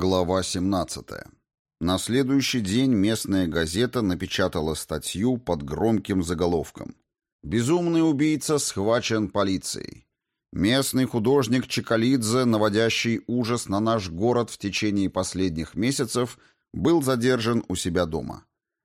Глава 17. На следующий день местная газета напечатала статью под громким заголовком «Безумный убийца схвачен полицией». Местный художник Чекалидзе, наводящий ужас на наш город в течение последних месяцев, был задержан у себя дома.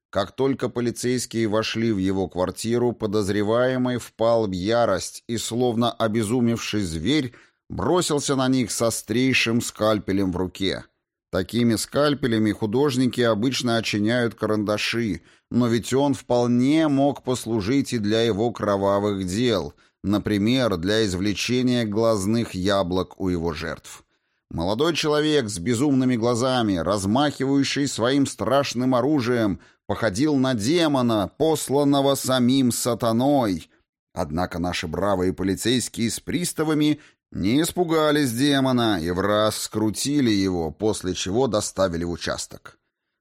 Как только полицейские вошли в его квартиру, подозреваемый впал в ярость и, словно обезумевший зверь, бросился на них со острейшим скальпелем в руке. Такими скальпелями художники обычно очиняют карандаши, но ведь он вполне мог послужить и для его кровавых дел, например, для извлечения глазных яблок у его жертв. Молодой человек с безумными глазами, размахивающий своим страшным оружием, походил на демона, посланного самим сатаной. Однако наши бравые полицейские с приставами не испугались демона и в раз скрутили его, после чего доставили в участок.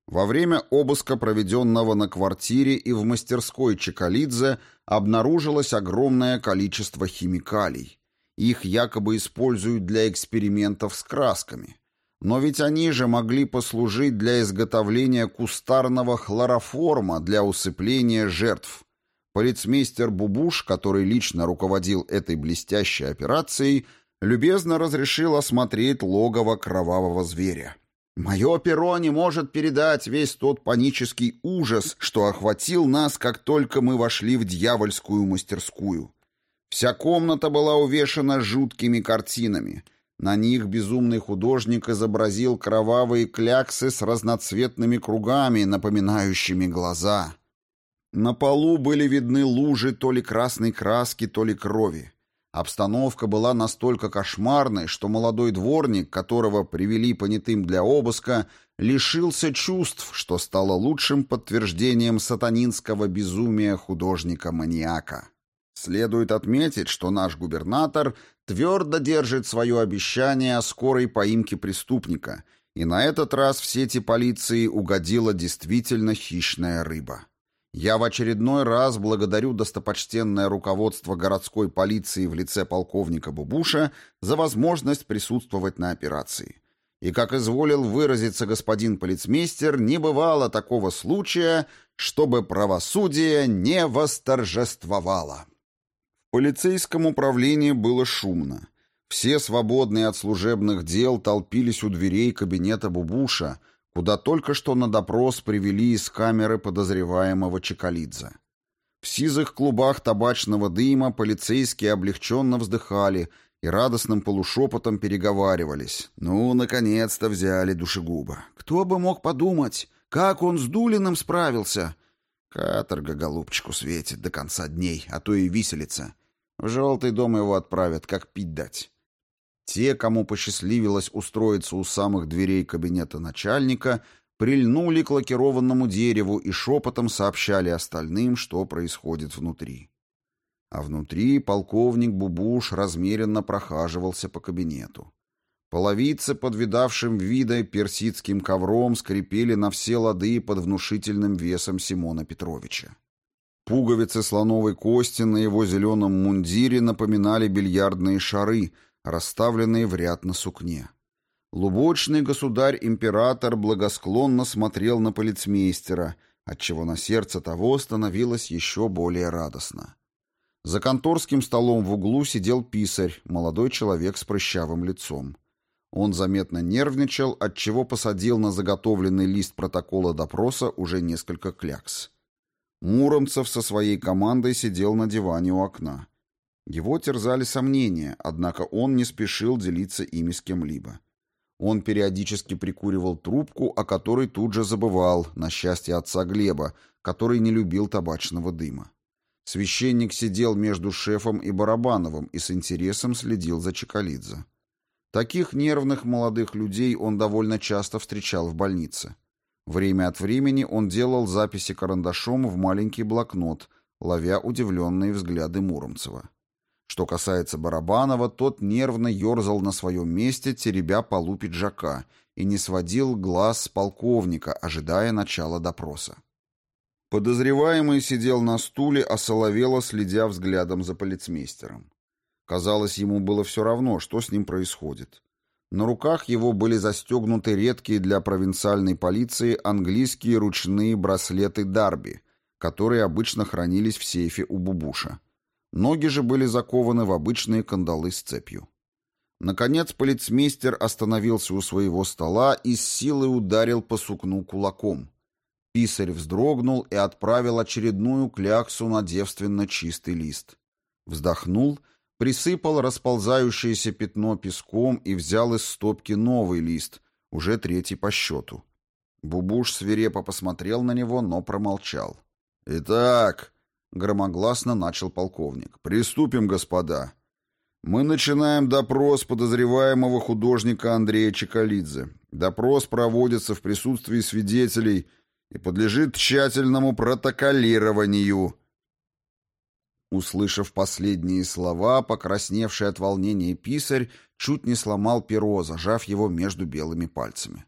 Во время обыска, проведенного на квартире и в мастерской Чекалидзе, обнаружилось огромное количество химикалий. Их якобы используют для экспериментов с красками. Но ведь они же могли послужить для изготовления кустарного хлороформа для усыпления жертв. Полицмейстер Бубуш, который лично руководил этой блестящей операцией, любезно разрешил осмотреть логово кровавого зверя. Мое перо не может передать весь тот панический ужас, что охватил нас, как только мы вошли в дьявольскую мастерскую. Вся комната была увешана жуткими картинами. На них безумный художник изобразил кровавые кляксы с разноцветными кругами, напоминающими глаза. На полу были видны лужи то ли красной краски, то ли крови. Обстановка была настолько кошмарной, что молодой дворник, которого привели понятым для обыска, лишился чувств, что стало лучшим подтверждением сатанинского безумия художника-маньяка. Следует отметить, что наш губернатор твердо держит свое обещание о скорой поимке преступника, и на этот раз в сети полиции угодила действительно хищная рыба. Я в очередной раз благодарю достопочтенное руководство городской полиции в лице полковника Бубуша за возможность присутствовать на операции. И, как изволил выразиться господин полицмейстер, не бывало такого случая, чтобы правосудие не восторжествовало. В полицейском управлении было шумно. Все свободные от служебных дел толпились у дверей кабинета Бубуша – куда только что на допрос привели из камеры подозреваемого Чекалидзе. В сизых клубах табачного дыма полицейские облегченно вздыхали и радостным полушепотом переговаривались. «Ну, наконец-то взяли душегуба. Кто бы мог подумать, как он с Дулиным справился?» Каторга голубчику светит до конца дней, а то и виселица. В желтый дом его отправят, как пить дать. Те, кому посчастливилось устроиться у самых дверей кабинета начальника, прильнули к лакированному дереву и шепотом сообщали остальным, что происходит внутри. А внутри полковник Бубуш размеренно прохаживался по кабинету. Половицы под видавшим вида персидским ковром скрипели на все лады под внушительным весом Симона Петровича. Пуговицы слоновой кости на его зеленом мундире напоминали бильярдные шары — расставленные в ряд на сукне. Лубочный государь-император благосклонно смотрел на полицмейстера, отчего на сердце того становилось еще более радостно. За конторским столом в углу сидел писарь, молодой человек с прыщавым лицом. Он заметно нервничал, отчего посадил на заготовленный лист протокола допроса уже несколько клякс. Муромцев со своей командой сидел на диване у окна. Его терзали сомнения, однако он не спешил делиться ими с кем-либо. Он периодически прикуривал трубку, о которой тут же забывал, на счастье отца Глеба, который не любил табачного дыма. Священник сидел между шефом и Барабановым и с интересом следил за Чекалидзе. Таких нервных молодых людей он довольно часто встречал в больнице. Время от времени он делал записи карандашом в маленький блокнот, ловя удивленные взгляды Муромцева. Что касается Барабанова, тот нервно ерзал на своем месте, теребя полу пиджака, и не сводил глаз с полковника, ожидая начала допроса. Подозреваемый сидел на стуле, осоловело следя взглядом за полицмейстером. Казалось, ему было все равно, что с ним происходит. На руках его были застегнуты редкие для провинциальной полиции английские ручные браслеты Дарби, которые обычно хранились в сейфе у Бубуша. Ноги же были закованы в обычные кандалы с цепью. Наконец полицмейстер остановился у своего стола и с силой ударил по сукну кулаком. Писарь вздрогнул и отправил очередную кляксу на девственно чистый лист. Вздохнул — присыпал расползающееся пятно песком и взял из стопки новый лист, уже третий по счету. Бубуш свирепо посмотрел на него, но промолчал. «Итак», — громогласно начал полковник, — «приступим, господа. Мы начинаем допрос подозреваемого художника Андрея Чекалидзе. Допрос проводится в присутствии свидетелей и подлежит тщательному протоколированию». Услышав последние слова, покрасневший от волнения писарь чуть не сломал перо, зажав его между белыми пальцами.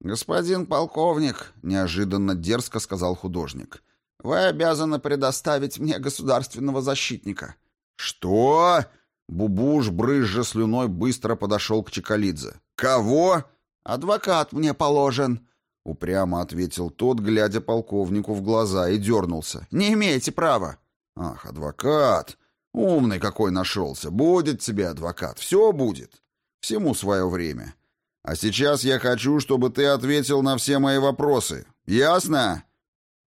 «Господин полковник», — неожиданно дерзко сказал художник, — «вы обязаны предоставить мне государственного защитника». «Что?» — Бубуш, брызжа слюной, быстро подошел к Чекалидзе. «Кого?» «Адвокат мне положен», — упрямо ответил тот, глядя полковнику в глаза, и дернулся. «Не имеете права». Ах, адвокат! Умный какой нашелся. Будет тебе адвокат. Все будет. Всему свое время. А сейчас я хочу, чтобы ты ответил на все мои вопросы. Ясно?»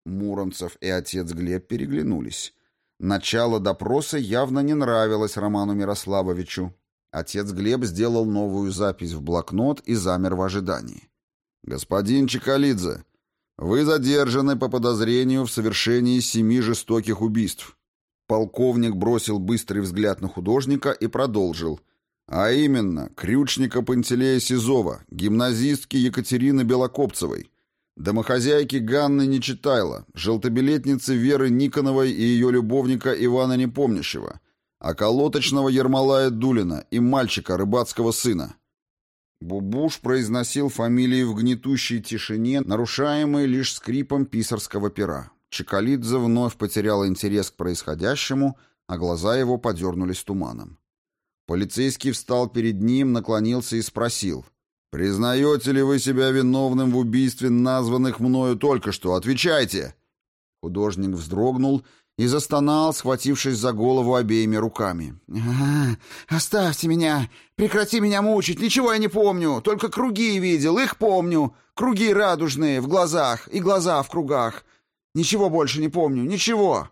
Муромцев и отец Глеб переглянулись. Начало допроса явно не нравилось Роману Мирославовичу. Отец Глеб сделал новую запись в блокнот и замер в ожидании. «Господин Чекалидзе, вы задержаны по подозрению в совершении семи жестоких убийств. Полковник бросил быстрый взгляд на художника и продолжил. А именно, крючника Пантелея Сизова, гимназистки Екатерины Белокопцевой, домохозяйки Ганны Нечитайло, желтобилетницы Веры Никоновой и ее любовника Ивана Непомнящего, околоточного Ермолая Дулина и мальчика, рыбацкого сына. Бубуш произносил фамилии в гнетущей тишине, нарушаемой лишь скрипом писарского пера. Чекалидзе вновь потерял интерес к происходящему, а глаза его подернулись туманом. Полицейский встал перед ним, наклонился и спросил. «Признаете ли вы себя виновным в убийстве названных мною только что? Отвечайте!» Художник вздрогнул и застонал, схватившись за голову обеими руками. «А, «Оставьте меня! Прекрати меня мучить! Ничего я не помню! Только круги видел, их помню! Круги радужные в глазах и глаза в кругах! Ничего больше не помню! Ничего!»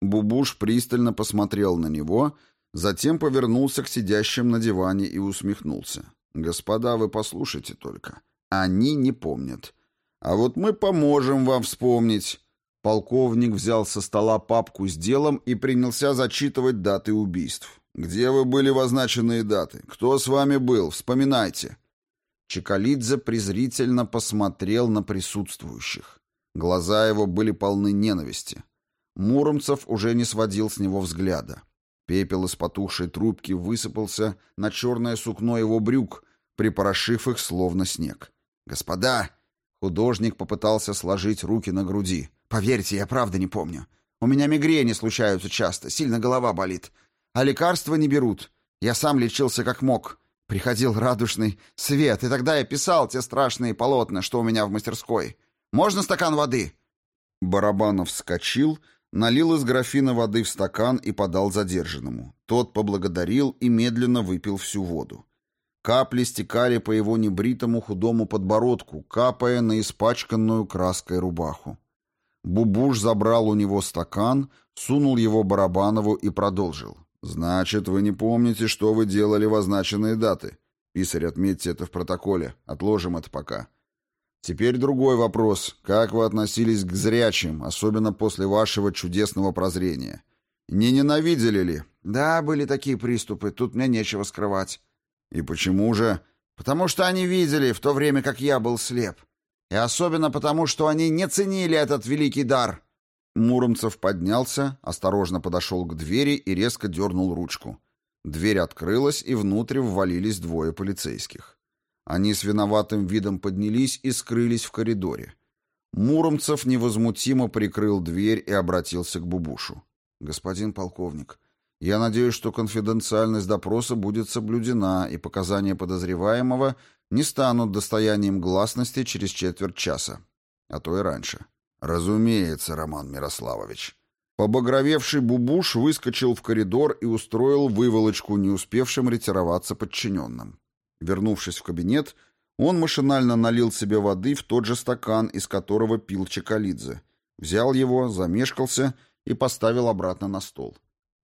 Бубуш пристально посмотрел на него, затем повернулся к сидящим на диване и усмехнулся. «Господа, вы послушайте только. Они не помнят. А вот мы поможем вам вспомнить». Полковник взял со стола папку с делом и принялся зачитывать даты убийств. «Где вы были в означенные даты? Кто с вами был? Вспоминайте». Чекалидзе презрительно посмотрел на присутствующих. Глаза его были полны ненависти. Муромцев уже не сводил с него взгляда. Пепел из потухшей трубки высыпался на черное сукно его брюк, припорошив их словно снег. «Господа!» Художник попытался сложить руки на груди. Поверьте, я правда не помню. У меня мигрени случаются часто, сильно голова болит. А лекарства не берут. Я сам лечился как мог. Приходил радужный свет, и тогда я писал те страшные полотна, что у меня в мастерской. Можно стакан воды?» Барабанов вскочил, налил из графина воды в стакан и подал задержанному. Тот поблагодарил и медленно выпил всю воду. Капли стекали по его небритому худому подбородку, капая на испачканную краской рубаху. Бубуш забрал у него стакан, сунул его Барабанову и продолжил. «Значит, вы не помните, что вы делали в означенные даты. Писарь, отметьте это в протоколе. Отложим это пока. Теперь другой вопрос. Как вы относились к зрячим, особенно после вашего чудесного прозрения? Не ненавидели ли? Да, были такие приступы. Тут мне нечего скрывать. И почему же? Потому что они видели, в то время как я был слеп. И особенно потому, что они не ценили этот великий дар. Муромцев поднялся, осторожно подошел к двери и резко дернул ручку. Дверь открылась, и внутрь ввалились двое полицейских. Они с виноватым видом поднялись и скрылись в коридоре. Муромцев невозмутимо прикрыл дверь и обратился к Бубушу. «Господин полковник, Я надеюсь, что конфиденциальность допроса будет соблюдена, и показания подозреваемого не станут достоянием гласности через четверть часа, а то и раньше. Разумеется, Роман Мирославович. Побагровевший Бубуш выскочил в коридор и устроил выволочку не успевшим ретироваться подчиненным. Вернувшись в кабинет, он машинально налил себе воды в тот же стакан, из которого пил Чекалидзе. Взял его, замешкался и поставил обратно на стол.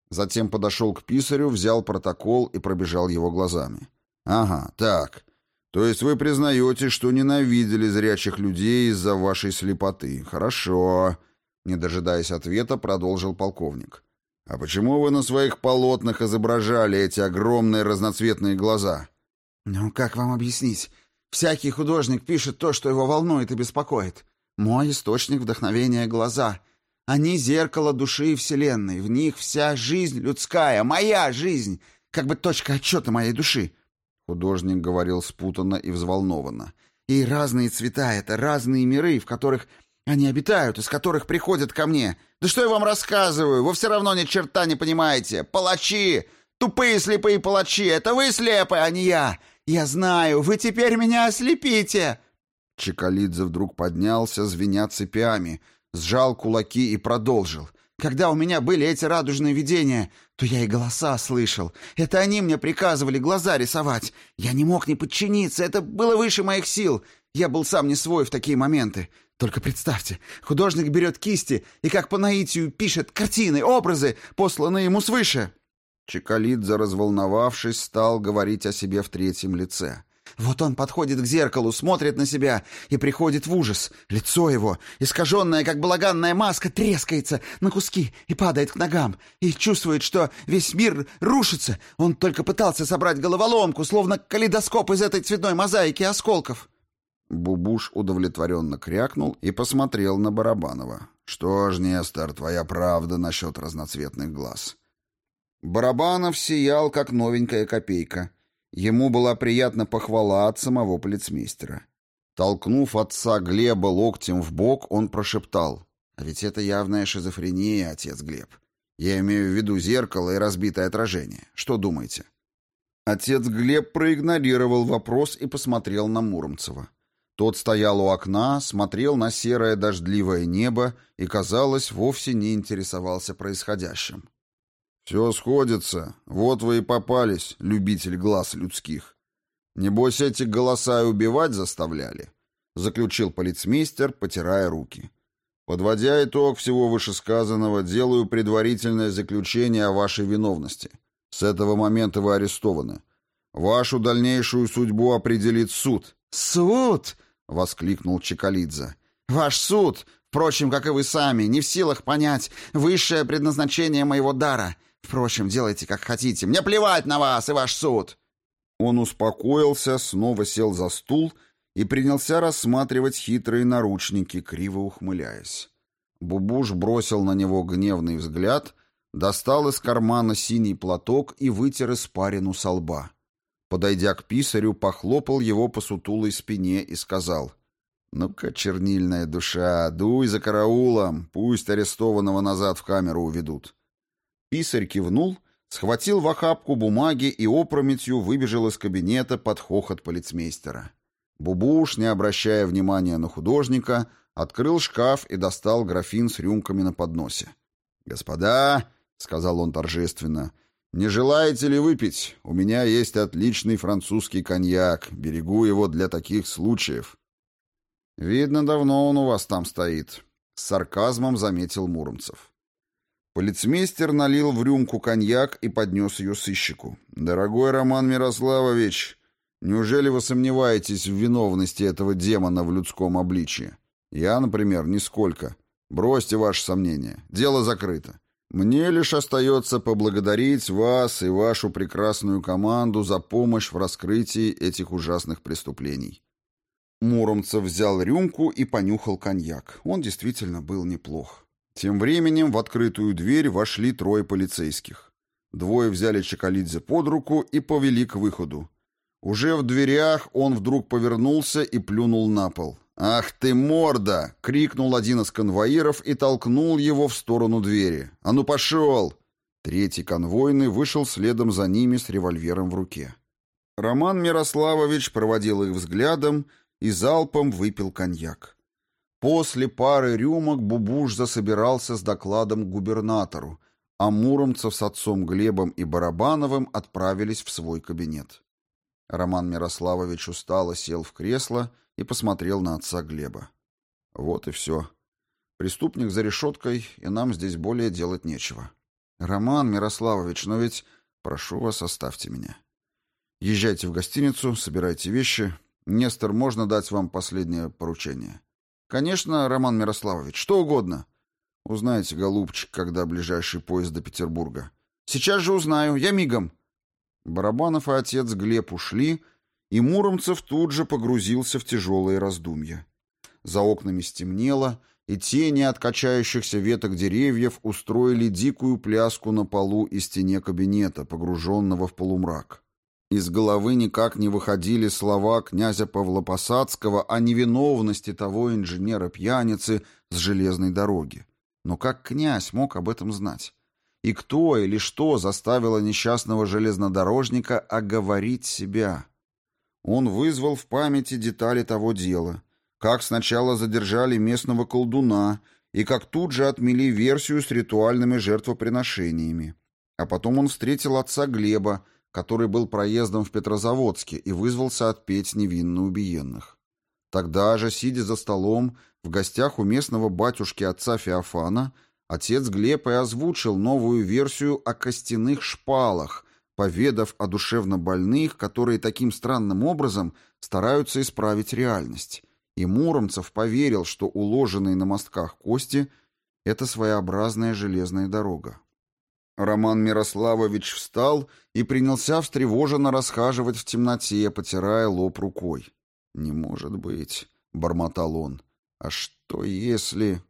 Затем подошел к писарю, взял протокол и пробежал его глазами. «Ага, так. То есть вы признаете, что ненавидели зрячих людей из-за вашей слепоты. Хорошо». Не дожидаясь ответа, продолжил полковник. «А почему вы на своих полотнах изображали эти огромные разноцветные глаза?» «Ну, как вам объяснить? Всякий художник пишет то, что его волнует и беспокоит. Мой источник вдохновения — глаза. Они — зеркало души и вселенной. В них вся жизнь людская, моя жизнь, как бы точка отчета моей души. Художник говорил спутанно и взволнованно. И разные цвета — это разные миры, в которых они обитают, из которых приходят ко мне. Да что я вам рассказываю? Вы все равно ни черта не понимаете. Палачи! Тупые слепые палачи! Это вы слепые, а не я! Я знаю, вы теперь меня ослепите!» Чекалидзе вдруг поднялся, звеня цепями, сжал кулаки и продолжил. «Когда у меня были эти радужные видения, то я и голоса слышал. Это они мне приказывали глаза рисовать. Я не мог не подчиниться, это было выше моих сил. Я был сам не свой в такие моменты. Только представьте, художник берет кисти и как по наитию пишет картины, образы, посланные ему свыше». Чекалидзе, разволновавшись, стал говорить о себе в третьем лице. Вот он подходит к зеркалу, смотрит на себя и приходит в ужас. Лицо его, искаженное, как балаганная маска, трескается на куски и падает к ногам. И чувствует, что весь мир рушится. Он только пытался собрать головоломку, словно калейдоскоп из этой цветной мозаики осколков. Бубуш удовлетворенно крякнул и посмотрел на Барабанова. «Что ж, Нестор, твоя правда насчет разноцветных глаз». Барабанов сиял, как новенькая копейка — Ему была приятна похвала от самого полицмейстера. Толкнув отца Глеба локтем в бок, он прошептал. «А ведь это явная шизофрения, отец Глеб. Я имею в виду зеркало и разбитое отражение. Что думаете?» Отец Глеб проигнорировал вопрос и посмотрел на Муромцева. Тот стоял у окна, смотрел на серое дождливое небо и, казалось, вовсе не интересовался происходящим. «Все сходится. Вот вы и попались, любитель глаз людских. Небось, эти голоса и убивать заставляли?» — заключил полицмейстер, потирая руки. «Подводя итог всего вышесказанного, делаю предварительное заключение о вашей виновности. С этого момента вы арестованы. Вашу дальнейшую судьбу определит суд». «Суд!» — воскликнул Чекалидзе. «Ваш суд, впрочем, как и вы сами, не в силах понять высшее предназначение моего дара — Впрочем, делайте как хотите. Мне плевать на вас и ваш суд!» Он успокоился, снова сел за стул и принялся рассматривать хитрые наручники, криво ухмыляясь. Бубуш бросил на него гневный взгляд, достал из кармана синий платок и вытер испарину со лба. Подойдя к писарю, похлопал его по сутулой спине и сказал, «Ну-ка, чернильная душа, дуй за караулом, пусть арестованного назад в камеру уведут». Писарь кивнул, схватил в охапку бумаги и опрометью выбежал из кабинета под хохот полицмейстера. Бубуш, не обращая внимания на художника, открыл шкаф и достал графин с рюмками на подносе. «Господа», — сказал он торжественно, — «не желаете ли выпить? У меня есть отличный французский коньяк, берегу его для таких случаев». «Видно, давно он у вас там стоит», — с сарказмом заметил Муромцев. Полицмейстер налил в рюмку коньяк и поднес ее сыщику. «Дорогой Роман Мирославович, неужели вы сомневаетесь в виновности этого демона в людском обличье? Я, например, нисколько. Бросьте ваши сомнения. Дело закрыто. Мне лишь остается поблагодарить вас и вашу прекрасную команду за помощь в раскрытии этих ужасных преступлений». Муромцев взял рюмку и понюхал коньяк. Он действительно был неплох. Тем временем в открытую дверь вошли трое полицейских. Двое взяли Чекалидзе под руку и повели к выходу. Уже в дверях он вдруг повернулся и плюнул на пол. «Ах ты, морда!» — крикнул один из конвоиров и толкнул его в сторону двери. «А ну пошел!» Третий конвойный вышел следом за ними с револьвером в руке. Роман Мирославович проводил их взглядом и залпом выпил коньяк. После пары рюмок Бубуш засобирался с докладом к губернатору, а Муромцев с отцом Глебом и Барабановым отправились в свой кабинет. Роман Мирославович устало сел в кресло и посмотрел на отца Глеба. Вот и все. Преступник за решеткой, и нам здесь более делать нечего. Роман Мирославович, но ведь... Прошу вас, оставьте меня. Езжайте в гостиницу, собирайте вещи. Нестор, можно дать вам последнее поручение? Конечно, Роман Мирославович, что угодно. Узнаете, голубчик, когда ближайший поезд до Петербурга. Сейчас же узнаю, я мигом. Барабанов и отец Глеб ушли, и Муромцев тут же погрузился в тяжелые раздумья. За окнами стемнело, и тени от качающихся веток деревьев устроили дикую пляску на полу и стене кабинета, погруженного в полумрак. Из головы никак не выходили слова князя Павла Посадского о невиновности того инженера-пьяницы с железной дороги. Но как князь мог об этом знать? И кто или что заставило несчастного железнодорожника оговорить себя? Он вызвал в памяти детали того дела, как сначала задержали местного колдуна и как тут же отмели версию с ритуальными жертвоприношениями. А потом он встретил отца Глеба, который был проездом в Петрозаводске и вызвался отпеть невинно убиенных. Тогда же, сидя за столом, в гостях у местного батюшки отца Феофана, отец Глеб и озвучил новую версию о костяных шпалах, поведав о душевно больных, которые таким странным образом стараются исправить реальность. И Муромцев поверил, что уложенные на мостках кости — это своеобразная железная дорога. Роман Мирославович встал и принялся встревоженно расхаживать в темноте, потирая лоб рукой. «Не может быть», — бормотал он. «А что если...»